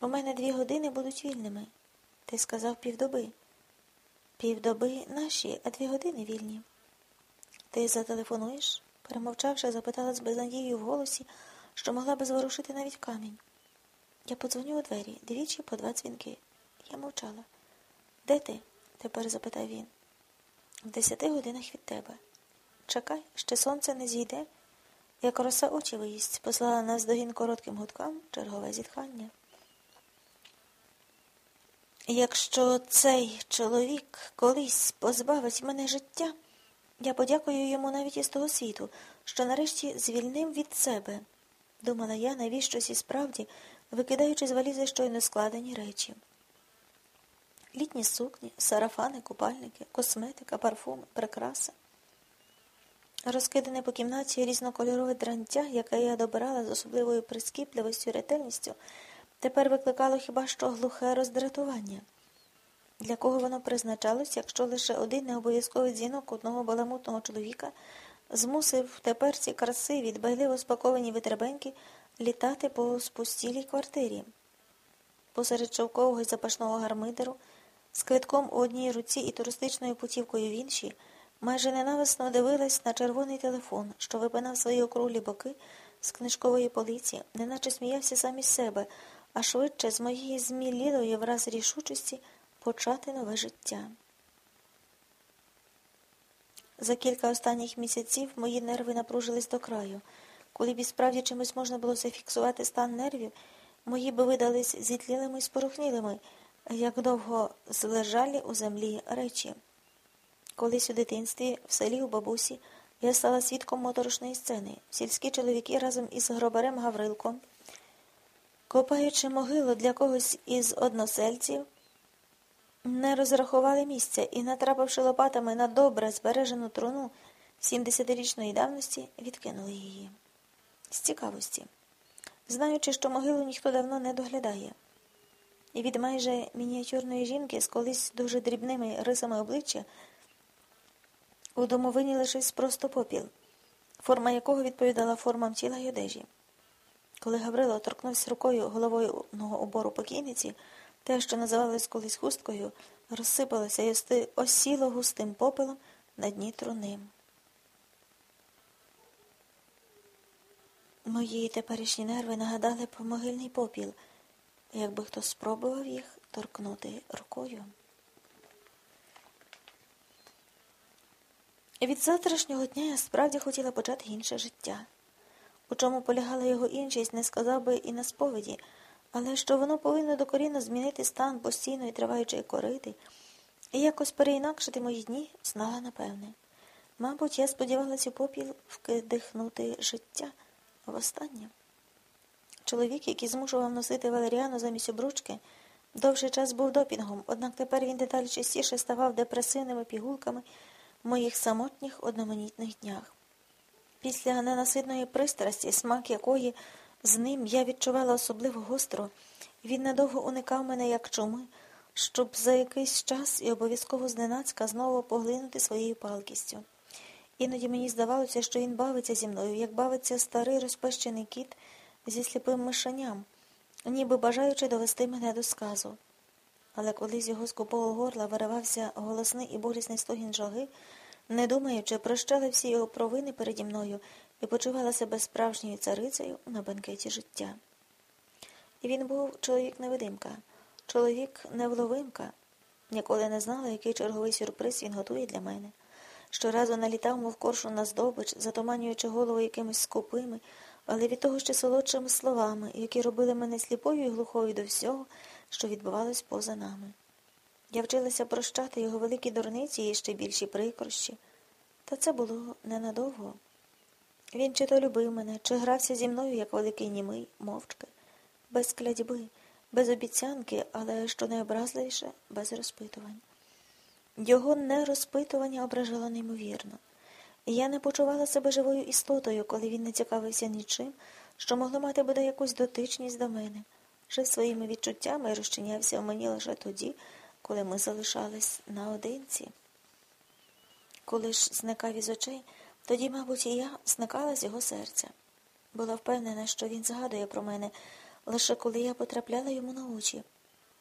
У мене дві години будуть вільними. Ти сказав півдоби. Півдоби наші, а дві години вільні. Ти зателефонуєш? перемовчавши, запитала з безнадією в голосі, що могла би зворушити навіть камінь. Я подзвоню у двері, двічі по два дзвінки. Я мовчала. Де ти? тепер запитав він. В десяти годинах від тебе. Чекай, ще сонце не зійде, як роса очі виїсть, послала нас догін коротким гудкам чергове зітхання. Якщо цей чоловік колись позбавить мене життя, я подякую йому навіть із того світу, що нарешті звільнив від себе, думала я навіщось і справді, викидаючи з валізи щойно складені речі. Літні сукні, сарафани, купальники, косметика, парфуми, прикраси. Розкидане по кімнаті різнокольорове дрантя, яке я добирала з особливою прискіпливістю і ретельністю, тепер викликало хіба що глухе роздратування. Для кого воно призначалось, якщо лише один необов'язковий дзвінок одного баламутного чоловіка змусив тепер ці красиві, дбайливо спаковані витребеньки літати по спустілій квартирі. Посеред шовкового й запашного гармидеру, з квитком у одній руці і туристичною путівкою в іншій, майже ненависно дивилась на червоний телефон, що випинав свої округлі боки з книжкової полиці, неначе сміявся сам із себе, а швидше з моєї змілілої враз рішучості почати нове життя. За кілька останніх місяців мої нерви напружились до краю. Коли б і справді чимось можна було зафіксувати стан нервів, мої би видались зітлілими і спорухнілими, як довго злежалі у землі речі. Колись у дитинстві, в селі у бабусі, я стала свідком моторошної сцени. Сільські чоловіки разом із гробарем Гаврилком, копаючи могилу для когось із односельців, не розрахували місця і, натрапивши лопатами на добре збережену труну 70-річної давності, відкинули її. З цікавості, знаючи, що могилу ніхто давно не доглядає. І від майже мініатюрної жінки з колись дуже дрібними рисами обличчя у домовині лишився просто попіл, форма якого відповідала формам тіла й одежі. Коли Гаврило торкнувся рукою головою обору покійниці, те, що називалось колись хусткою, розсипалося і осіло густим попелом на дні труни. Мої теперішні нерви нагадали про могильний попіл, якби хто спробував їх торкнути рукою. Від завтрашнього дня я справді хотіла почати інше життя. У чому полягала його іншість, не сказав би і на сповіді, але що воно повинно докорінно змінити стан постійної триваючої корити і якось переінакшити мої дні, знала напевне. Мабуть, я сподівалася у попіл вдихнути життя востаннє. Чоловік, який змушував носити валеріану замість обручки, довший час був допінгом, однак тепер він деталі частіше ставав депресивними пігулками в моїх самотніх одноманітних днях. Після ненасидної пристрасті, смак якої з ним я відчувала особливо гостро, він надовго уникав мене як чуми, щоб за якийсь час і обов'язково зненацька знову поглинути своєю палкістю. Іноді мені здавалося, що він бавиться зі мною, як бавиться старий розпещений кіт зі сліпим мишеням, ніби бажаючи довести мене до сказу. Але коли з його скупого горла виривався голосний і болісний стогін жаги, не думаючи, прощали всі його провини переді мною і почувала себе справжньою царицею на бенкеті життя. І він був чоловік-невидимка, чоловік-невловимка. Ніколи не знала, який черговий сюрприз він готує для мене. Щоразу налітав, мов коршу на здобич, затуманюючи голову якимись скупими, але від того ще солодшими словами, які робили мене сліпою і глухою до всього, що відбувалось поза нами. Я вчилася прощати його великі дурниці і ще більші прикрощі, та це було ненадовго. Він чи то любив мене, чи грався зі мною, як великий німий, мовчки, без клядьби, без обіцянки, але що найобразливіше, без розпитувань. Його нерозпитування ображало неймовірно. Я не почувала себе живою істотою, коли він не цікавився нічим, що могло мати буде якусь дотичність до мене, жив своїми відчуттями і розчинявся в мені лише тоді, коли ми залишались наодинці. Коли ж зникав із очей, тоді, мабуть, і я зникала з його серця. Була впевнена, що він згадує про мене, лише коли я потрапляла йому на очі.